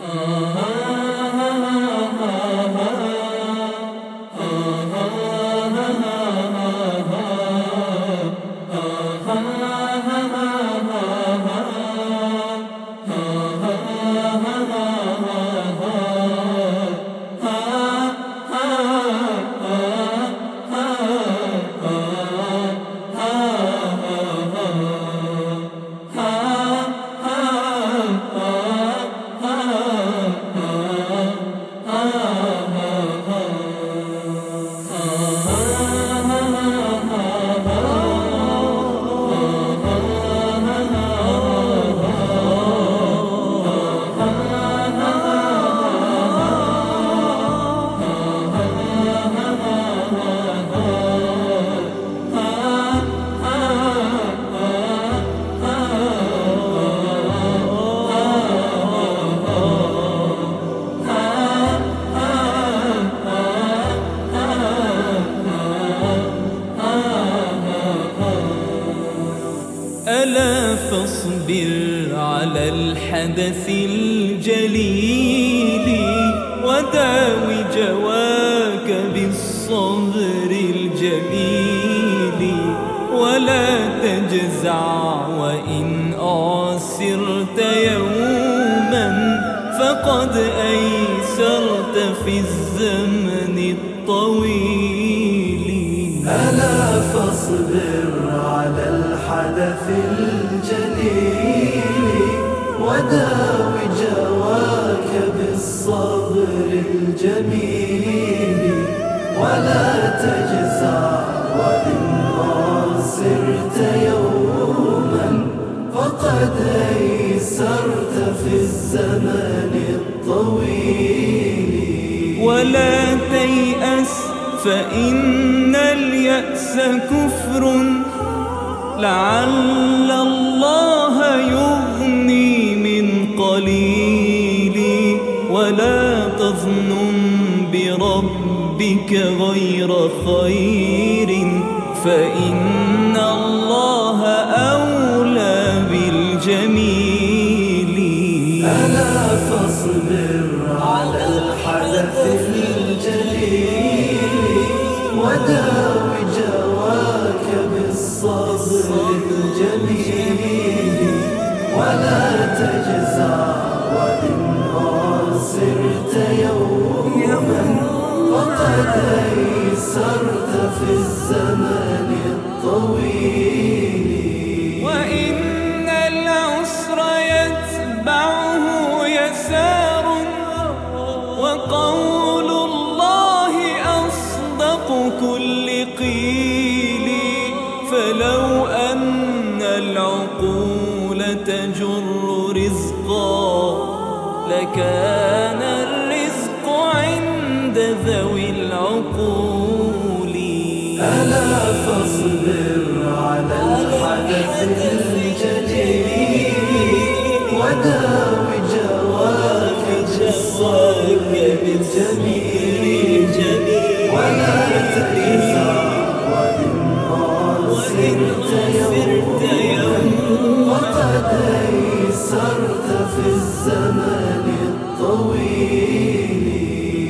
ألا فاصبر على الحدث الجليل وداوي جواك بالصبر الجميل ولا تجزع وإن أعسرت يوما فقد أيسرت في الزمن الطويل. ألا فاصبر على الحدث الجليل وداوي جواك بالصبر الجميل ولا تجزع وإن عاصرت يوما فقد أيسرت في الزمن الطويل ولا تيأس فإن اليأس كفر لعل الله يغني من قليل ولا تظنن بربك غير خير فإن الله بالصبر الجميل ولا تجزع وإن عاصرت يوما فقد أيسرت في الزمن الطويل. وإن العسر يتبعه يسار وقول الله أصدق كل قيل. لكان الرزق عند ذوي العقول. ألا فاصبر على الحدث الجليل وداوي جواك بالصبر الجميل ولا تجزع وإن عاصرت يوما وقد أيسرت في الطويل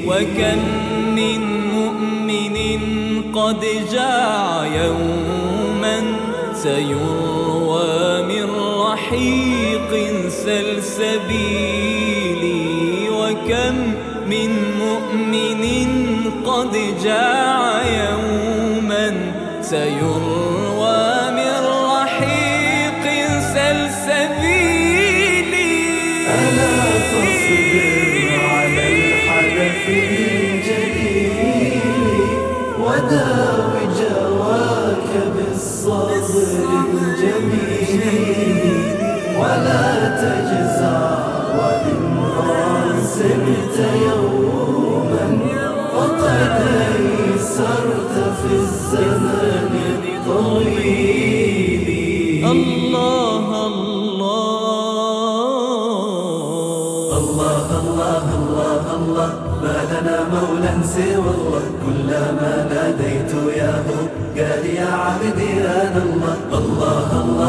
وكم من مؤمن قد جاع يوما سيروى من رحيق سلسبيل وكم من مؤمن قد جاع يوما سيروى من رحيق سلسبيل بالصبر الجميل ولا تجزع وإن عاصرت يوما فقد أيسرت في الزمن الطويل الله الله الله الله الله الله ما لنا مولى سوى الله كلما ناديت يا هو قال يا عبدي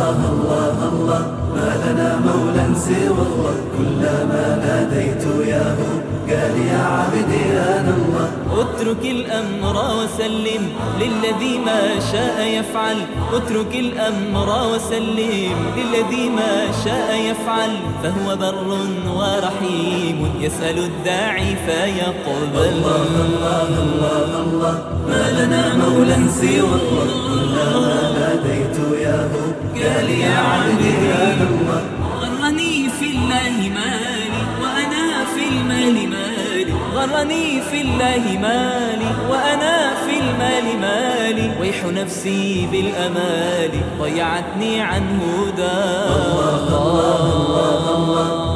الله الله الله ما لنا مولا سوى الله. كلما ناديت ياه قال يا عبدي أنا الله. اترك الأمر وسلم للذي ما شاء يفعل. اترك الأمر وسلم للذي ما شاء يفعل. فهو بر ورحيم يسأل الداعي فيقبل. الله الله الله الله ما لنا مولى سوى الله. كلما ناديت يا هو قال يا عبدي أنا الله غرني في الله مالي وأنا في المال غرني في الله مالي وأنا في المال مالي ويح نفسي بالأمال ضيعتني عن هدى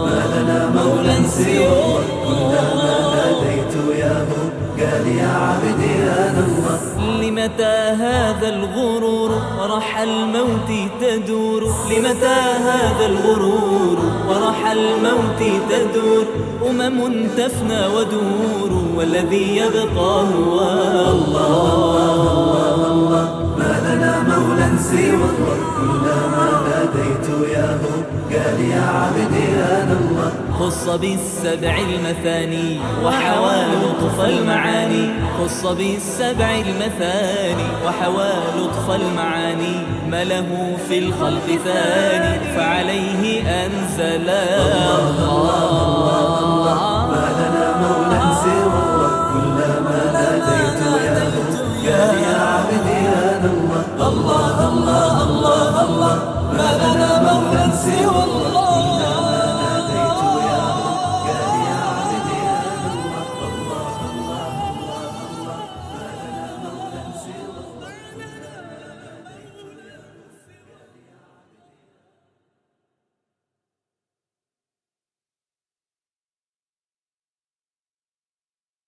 ما لنا مولى سوى الله كلما ناديت يا هو قال يا عبدي أنا الله لمتى هذا الغرور ورح الموت تدور لمتى هذا الغرور الموت تدور. أمم تفنى ودور والذي يبقى هو الله. ما لنا مولى سوى الله كلما خص بالسبع المثاني وحوال لطف المعاني خص بالسبع المثاني وحوال لطف المعاني ما له في الخلق ثاني فعليه أنزل الله الله الله ما لنا مولى سوى كلما يا يا عبدي الله الله الله الله ما لنا مولى سوى